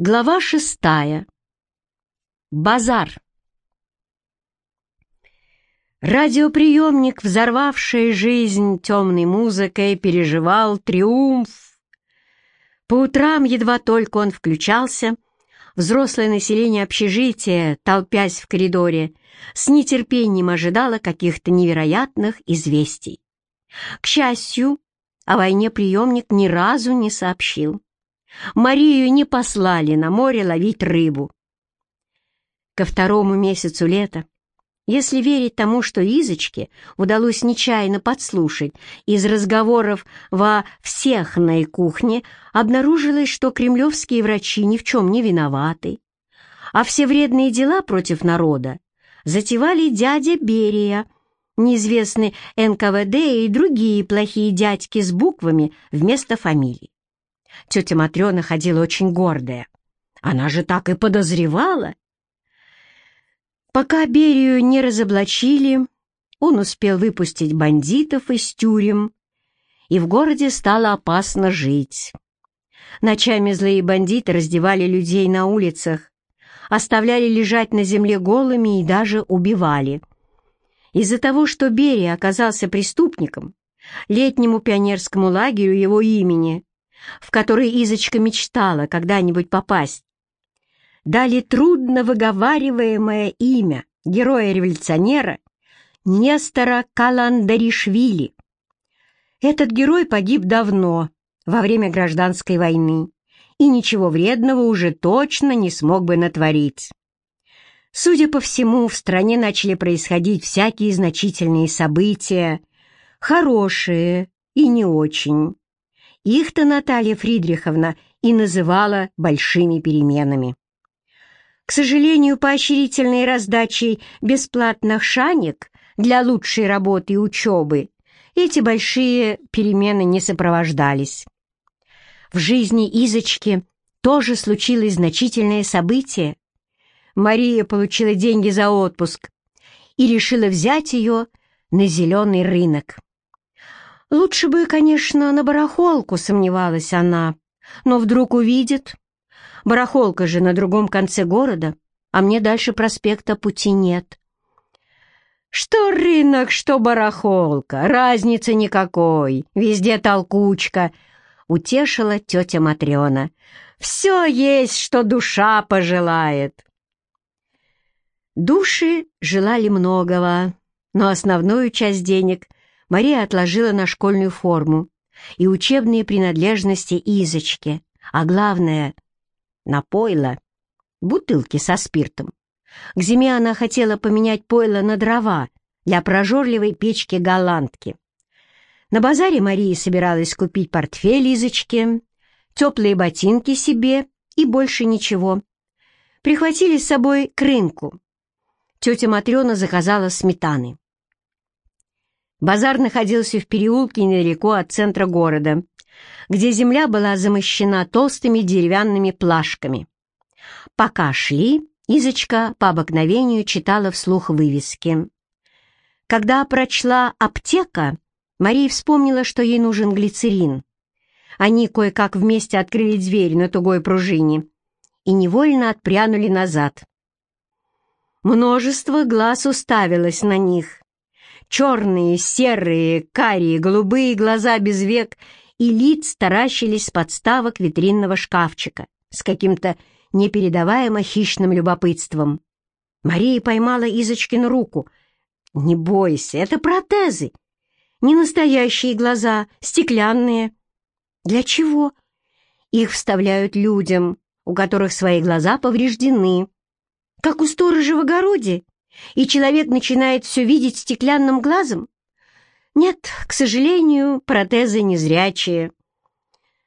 Глава шестая. Базар. Радиоприемник, взорвавший жизнь темной музыкой, переживал триумф. По утрам, едва только он включался, взрослое население общежития, толпясь в коридоре, с нетерпением ожидало каких-то невероятных известий. К счастью, о войне приемник ни разу не сообщил. Марию не послали на море ловить рыбу. Ко второму месяцу лета, если верить тому, что Изочке удалось нечаянно подслушать из разговоров во всехной кухне, обнаружилось, что кремлевские врачи ни в чем не виноваты, а все вредные дела против народа затевали дядя Берия, неизвестный НКВД и другие плохие дядьки с буквами вместо фамилий. Тетя Матрена ходила очень гордая. Она же так и подозревала. Пока Берию не разоблачили, он успел выпустить бандитов из тюрем, и в городе стало опасно жить. Ночами злые бандиты раздевали людей на улицах, оставляли лежать на земле голыми и даже убивали. Из-за того, что Берия оказался преступником, летнему пионерскому лагерю его имени в который Изочка мечтала когда-нибудь попасть, дали трудно выговариваемое имя героя-революционера Нестора Каландаришвили. Этот герой погиб давно, во время гражданской войны, и ничего вредного уже точно не смог бы натворить. Судя по всему, в стране начали происходить всякие значительные события, хорошие и не очень. Их-то Наталья Фридриховна и называла большими переменами. К сожалению, поощрительной раздачей бесплатных шанек для лучшей работы и учебы эти большие перемены не сопровождались. В жизни Изочки тоже случилось значительное событие. Мария получила деньги за отпуск и решила взять ее на зеленый рынок. Лучше бы, конечно, на барахолку, сомневалась она, но вдруг увидит. Барахолка же на другом конце города, а мне дальше проспекта пути нет. Что рынок, что барахолка, разницы никакой, везде толкучка, утешила тетя Матрена. Все есть, что душа пожелает. Души желали многого, но основную часть денег — Мария отложила на школьную форму и учебные принадлежности Изочки, а главное — на пойло, бутылки со спиртом. К зиме она хотела поменять пойло на дрова для прожорливой печки-голландки. На базаре Мария собиралась купить портфель Изочки, теплые ботинки себе и больше ничего. Прихватили с собой к рынку. Тетя Матрена заказала сметаны. Базар находился в переулке недалеко от центра города, где земля была замощена толстыми деревянными плашками. Пока шли, Изочка по обыкновению читала вслух вывески. Когда прочла «аптека», Мария вспомнила, что ей нужен глицерин. Они кое-как вместе открыли дверь на тугой пружине и невольно отпрянули назад. Множество глаз уставилось на них. Черные, серые, карие, голубые глаза без век и лиц таращились с подставок витринного шкафчика с каким-то непередаваемо хищным любопытством. Мария поймала Изочкину руку. «Не бойся, это протезы. Не настоящие глаза, стеклянные». «Для чего?» «Их вставляют людям, у которых свои глаза повреждены. Как у сторожа в огороде и человек начинает все видеть стеклянным глазом? Нет, к сожалению, протезы незрячие.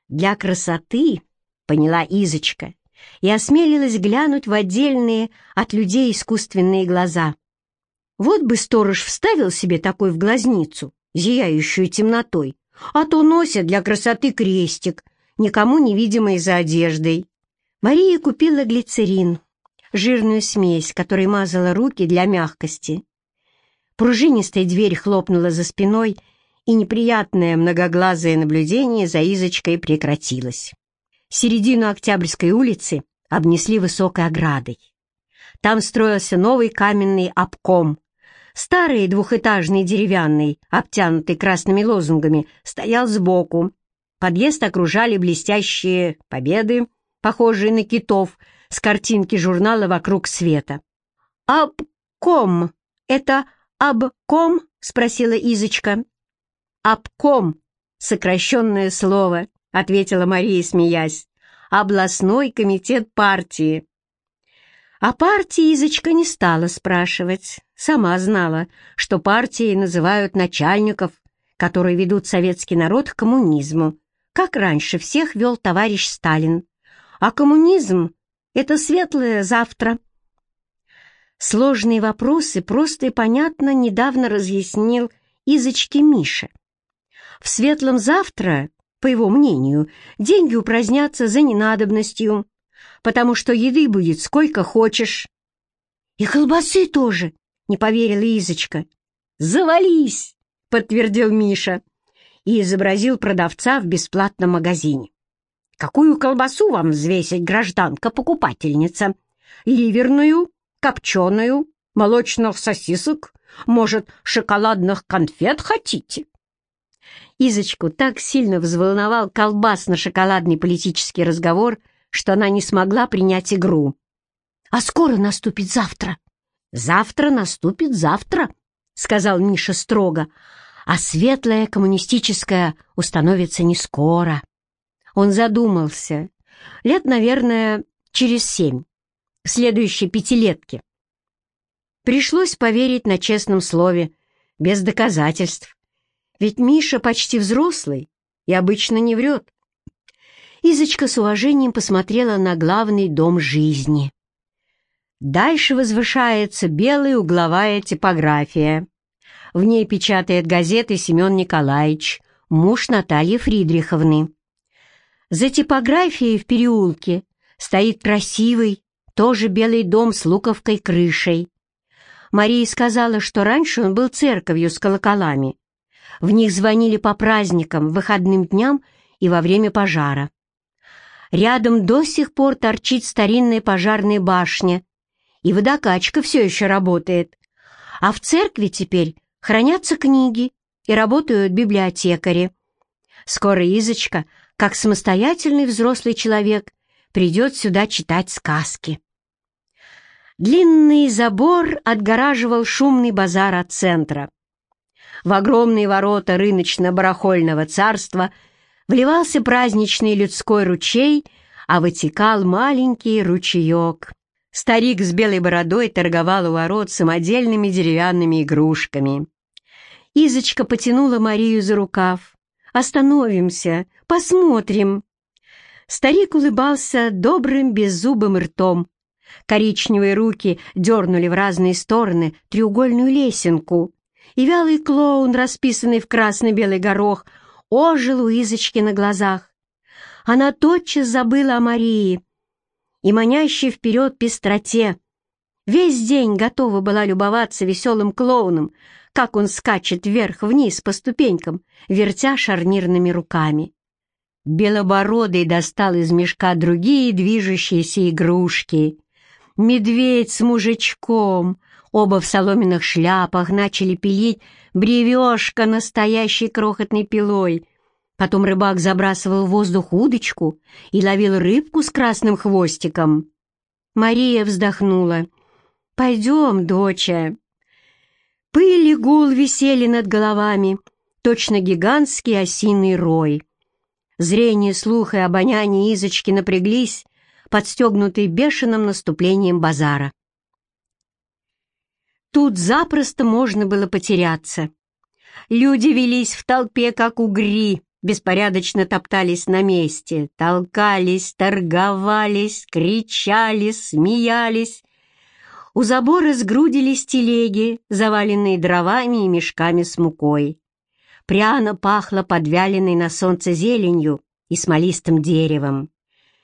Для красоты, поняла Изочка, и осмелилась глянуть в отдельные от людей искусственные глаза. Вот бы сторож вставил себе такой в глазницу, зияющую темнотой, а то носит для красоты крестик, никому невидимый за одеждой. Мария купила глицерин, жирную смесь, которой мазала руки для мягкости. Пружинистая дверь хлопнула за спиной, и неприятное многоглазое наблюдение за Изочкой прекратилось. Середину Октябрьской улицы обнесли высокой оградой. Там строился новый каменный обком. Старый двухэтажный деревянный, обтянутый красными лозунгами, стоял сбоку. Подъезд окружали блестящие победы, похожие на китов, с картинки журнала «Вокруг света». «Обком — это обком?» — спросила Изочка. «Обком — сокращенное слово», — ответила Мария, смеясь. «Областной комитет партии». А партии Изочка не стала спрашивать. Сама знала, что партии называют начальников, которые ведут советский народ к коммунизму, как раньше всех вел товарищ Сталин. А коммунизм — это светлое завтра. Сложные вопросы просто и понятно недавно разъяснил Изочке Миша. В светлом завтра, по его мнению, деньги упразднятся за ненадобностью, потому что еды будет сколько хочешь. И колбасы тоже, не поверила Изочка. Завались, подтвердил Миша и изобразил продавца в бесплатном магазине. Какую колбасу вам взвесить, гражданка-покупательница? Ливерную, копченую, молочных сосисок? Может, шоколадных конфет хотите? Изочку так сильно взволновал колбасно-шоколадный политический разговор, что она не смогла принять игру. «А скоро наступит завтра?» «Завтра наступит завтра», — сказал Миша строго, «а светлое коммунистическое установится не скоро». Он задумался. Лет, наверное, через семь, следующей пятилетке. Пришлось поверить на честном слове, без доказательств. Ведь Миша почти взрослый и обычно не врет. Изочка с уважением посмотрела на главный дом жизни. Дальше возвышается белая угловая типография. В ней печатает газеты Семен Николаевич, муж Натальи Фридриховны. За типографией в переулке стоит красивый, тоже белый дом с луковкой крышей. Мария сказала, что раньше он был церковью с колоколами. В них звонили по праздникам, выходным дням и во время пожара. Рядом до сих пор торчит старинная пожарная башня, и водокачка все еще работает. А в церкви теперь хранятся книги и работают библиотекари. Скоро Изочка, как самостоятельный взрослый человек, придет сюда читать сказки. Длинный забор отгораживал шумный базар от центра. В огромные ворота рыночно-барахольного царства – вливался праздничный людской ручей, а вытекал маленький ручеек. Старик с белой бородой торговал у ворот самодельными деревянными игрушками. Изочка потянула Марию за рукав. «Остановимся, посмотрим». Старик улыбался добрым беззубым ртом. Коричневые руки дернули в разные стороны треугольную лесенку, и вялый клоун, расписанный в красно-белый горох, ожил у Изочки на глазах. Она тотчас забыла о Марии и манящей вперед пестроте. Весь день готова была любоваться веселым клоуном, как он скачет вверх-вниз по ступенькам, вертя шарнирными руками. Белобородый достал из мешка другие движущиеся игрушки. Медведь с мужичком, оба в соломенных шляпах, начали пилить бревешка настоящей крохотной пилой. Потом рыбак забрасывал в воздух удочку и ловил рыбку с красным хвостиком. Мария вздохнула. «Пойдем, доча». Пыль и гул висели над головами, точно гигантский осиный рой. Зрение, слух и обоняние Изочки напряглись, подстегнутые бешеным наступлением базара. Тут запросто можно было потеряться. Люди велись в толпе, как угри, беспорядочно топтались на месте, толкались, торговались, кричали, смеялись. У забора сгрудились телеги, заваленные дровами и мешками с мукой. Пряно пахло подвяленной на солнце зеленью и смолистым деревом.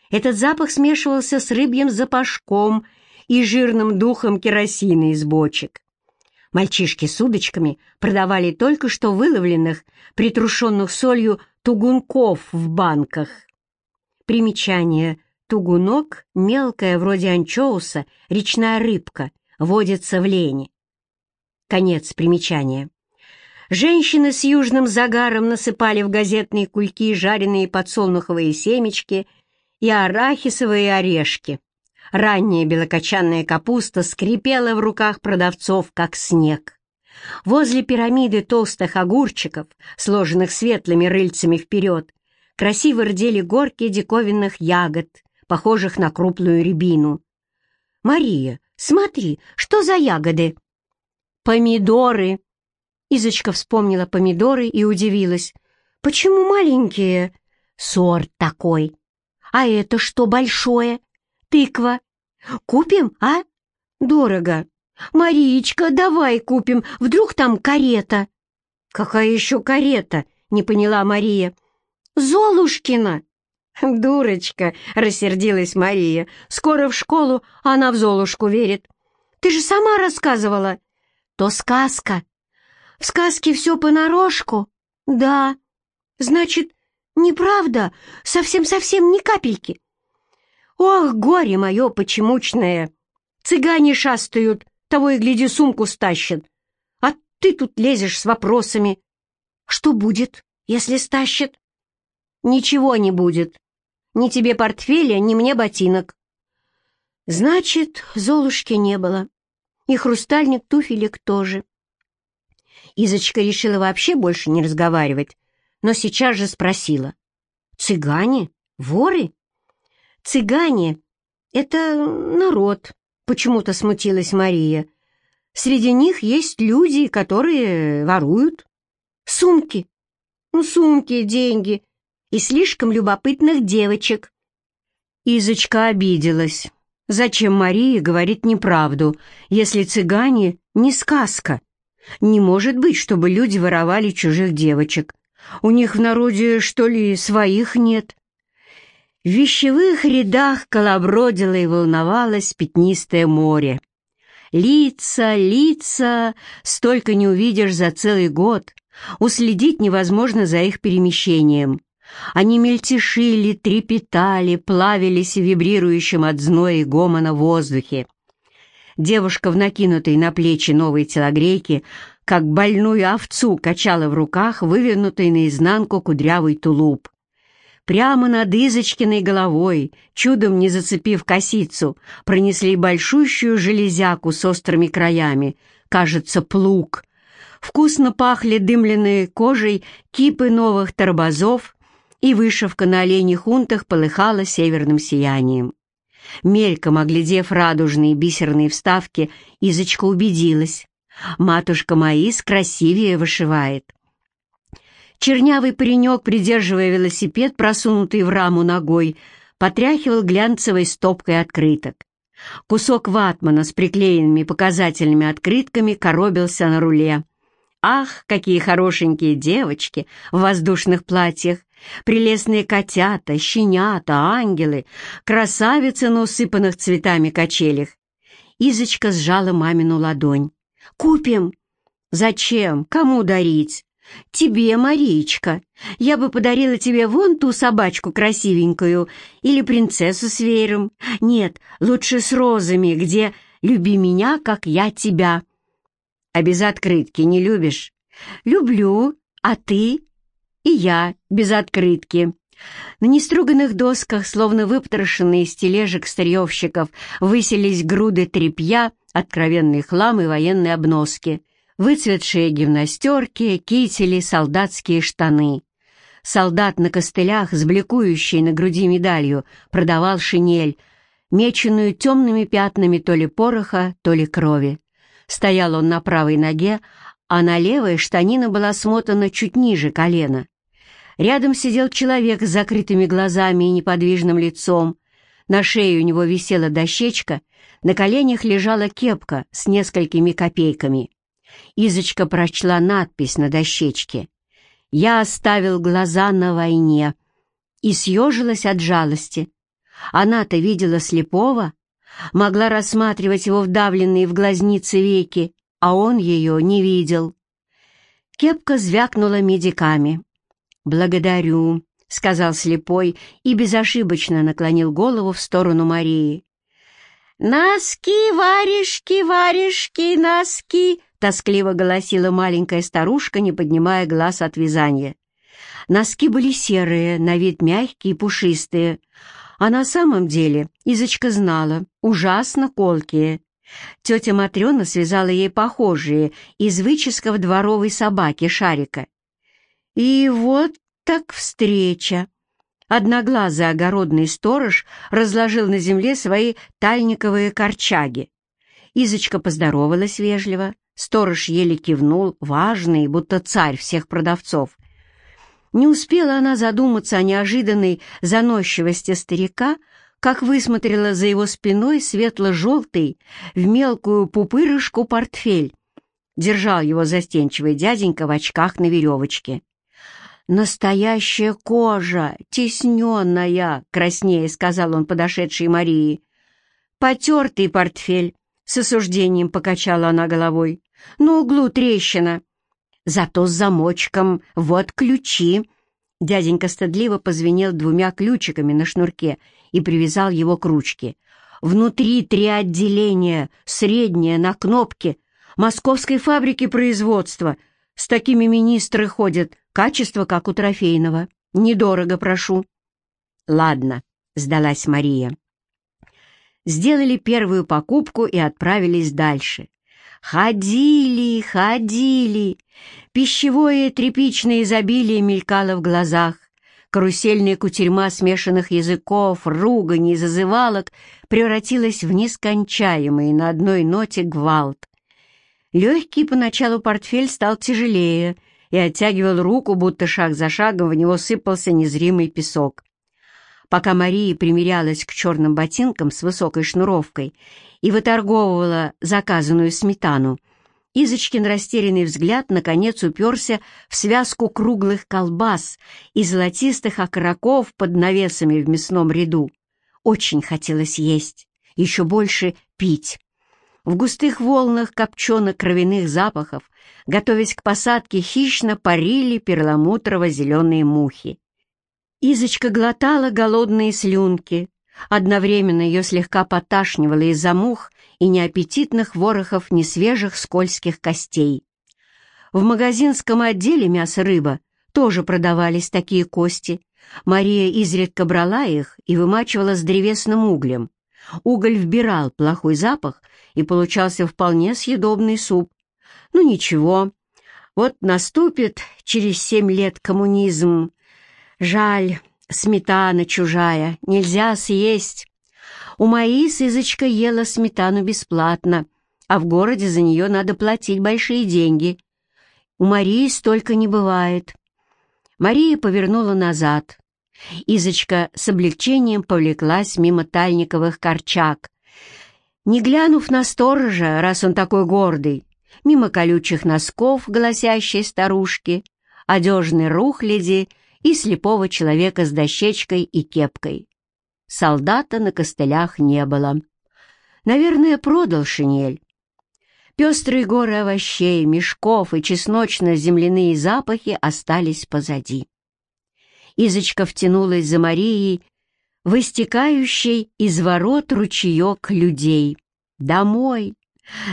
Этот запах смешивался с рыбьим запашком и жирным духом керосина из бочек. Мальчишки с удочками продавали только что выловленных, притрушенных солью тугунков в банках. Примечание. тугунок, мелкая, вроде анчоуса, речная рыбка, водится в лени. Конец примечания. Женщины с южным загаром насыпали в газетные кульки жареные подсолнуховые семечки и арахисовые орешки. Ранняя белокочанная капуста скрипела в руках продавцов, как снег. Возле пирамиды толстых огурчиков, сложенных светлыми рыльцами вперед, красиво рдели горки диковинных ягод, похожих на крупную рябину. «Мария, смотри, что за ягоды?» «Помидоры!» Изочка вспомнила помидоры и удивилась. «Почему маленькие?» «Сорт такой». «А это что большое?» «Тыква». «Купим, а?» «Дорого». «Мариечка, давай купим, вдруг там карета?» «Какая еще карета?» — не поняла Мария. «Золушкина!» «Дурочка!» — рассердилась Мария. «Скоро в школу, она в Золушку верит. Ты же сама рассказывала!» «То сказка!» «В сказке все понарошку?» «Да». «Значит, неправда? Совсем-совсем ни капельки?» «Ох, горе мое почемучное! Цыгане шастают, того и гляди сумку стащат. А ты тут лезешь с вопросами. Что будет, если стащат?» «Ничего не будет. Ни тебе портфеля, ни мне ботинок». Значит, Золушки не было. И хрустальник туфелек тоже. Изочка решила вообще больше не разговаривать, но сейчас же спросила. «Цыгане? Воры?» «Цыгане — это народ», — почему-то смутилась Мария. «Среди них есть люди, которые воруют. Сумки. Ну, сумки, деньги и слишком любопытных девочек». Изочка обиделась. Зачем Мария говорит неправду, если цыгане — не сказка? Не может быть, чтобы люди воровали чужих девочек. У них в народе, что ли, своих нет? В вещевых рядах колобродило и волновалось пятнистое море. Лица, лица, столько не увидишь за целый год. Уследить невозможно за их перемещением. Они мельтешили, трепетали, плавились в вибрирующем от зноя и гомона воздухе. Девушка в накинутой на плечи новой телогрейке, как больную овцу, качала в руках вывернутый наизнанку кудрявый тулуп. Прямо над Изочкиной головой, чудом не зацепив косицу, пронесли большущую железяку с острыми краями, кажется, плуг. Вкусно пахли дымленной кожей кипы новых торбозов, и вышивка на оленьих унтах полыхала северным сиянием. Мельком оглядев радужные бисерные вставки, Изочка убедилась. Матушка Маис красивее вышивает. Чернявый паренек, придерживая велосипед, просунутый в раму ногой, потряхивал глянцевой стопкой открыток. Кусок ватмана с приклеенными показательными открытками коробился на руле. Ах, какие хорошенькие девочки в воздушных платьях! Прелестные котята, щенята, ангелы, красавицы на усыпанных цветами качелях. Изочка сжала мамину ладонь. «Купим!» «Зачем? Кому дарить?» «Тебе, Мариечка. Я бы подарила тебе вон ту собачку красивенькую или принцессу с веером. Нет, лучше с розами, где «люби меня, как я тебя». «А без открытки не любишь?» «Люблю. А ты?» И я, без открытки. На неструганных досках, словно выпотрошенные из тележек старьевщиков, выселись груды тряпья, откровенный хлам и военные обноски, выцветшие гимнастерки, кители, солдатские штаны. Солдат на костылях, с бликующей на груди медалью, продавал шинель, меченную темными пятнами то ли пороха, то ли крови. Стоял он на правой ноге, а на левой штанина была смотана чуть ниже колена. Рядом сидел человек с закрытыми глазами и неподвижным лицом. На шее у него висела дощечка, на коленях лежала кепка с несколькими копейками. Изочка прочла надпись на дощечке. «Я оставил глаза на войне» и съежилась от жалости. Она-то видела слепого, могла рассматривать его вдавленные в глазницы веки, а он ее не видел. Кепка звякнула медиками. «Благодарю», — сказал слепой и безошибочно наклонил голову в сторону Марии. «Носки, варежки, варежки, носки!» — тоскливо голосила маленькая старушка, не поднимая глаз от вязания. Носки были серые, на вид мягкие и пушистые, а на самом деле Изочка знала, ужасно колкие. Тетя Матрена связала ей похожие из выческов дворовой собаки Шарика. И вот так встреча. Одноглазый огородный сторож разложил на земле свои тальниковые корчаги. Изочка поздоровалась вежливо, сторож еле кивнул, важный, будто царь всех продавцов. Не успела она задуматься о неожиданной заносчивости старика, как высмотрела за его спиной светло-желтый в мелкую пупырышку портфель. Держал его застенчивый дяденька в очках на веревочке. «Настоящая кожа, тесненная!» — краснее сказал он подошедшей Марии. «Потертый портфель!» — с осуждением покачала она головой. «На углу трещина!» «Зато с замочком! Вот ключи!» Дяденька стыдливо позвенел двумя ключиками на шнурке и привязал его к ручке. «Внутри три отделения, среднее на кнопке, московской фабрики производства. С такими министры ходят, Качество, как у трофейного. Недорого прошу». «Ладно», — сдалась Мария. Сделали первую покупку и отправились дальше. Ходили, ходили. Пищевое тряпичное изобилие мелькало в глазах. Карусельная кутерьма смешанных языков, ругани и зазывалок превратилась в нескончаемый на одной ноте гвалт. Легкий поначалу портфель стал тяжелее, и оттягивал руку, будто шаг за шагом в него сыпался незримый песок. Пока Мария примерялась к черным ботинкам с высокой шнуровкой и выторговывала заказанную сметану, Изочкин растерянный взгляд наконец уперся в связку круглых колбас и золотистых окороков под навесами в мясном ряду. Очень хотелось есть, еще больше пить. В густых волнах копчено-кровяных запахов, готовясь к посадке, хищно парили перламутрово-зеленые мухи. Изочка глотала голодные слюнки. Одновременно ее слегка поташнивало из-за мух и неаппетитных ворохов несвежих скользких костей. В магазинском отделе мясо-рыба тоже продавались такие кости. Мария изредка брала их и вымачивала с древесным углем. Уголь вбирал плохой запах, и получался вполне съедобный суп. Ну ничего, вот наступит через семь лет коммунизм. Жаль, сметана чужая, нельзя съесть. У моей сызочка ела сметану бесплатно, а в городе за нее надо платить большие деньги. У Марии столько не бывает. Мария повернула назад. Изочка с облегчением повлеклась мимо тальниковых корчак. Не глянув на сторожа, раз он такой гордый, мимо колючих носков голосящей старушки, одежной рухляди и слепого человека с дощечкой и кепкой. Солдата на костылях не было. Наверное, продал шинель. Пестрые горы овощей, мешков и чесночно-земляные запахи остались позади. Изочка втянулась за Марией в из ворот ручеек людей. Домой!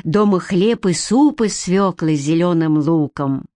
Дома хлеб и суп из свеклы с зеленым луком.